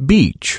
Beach.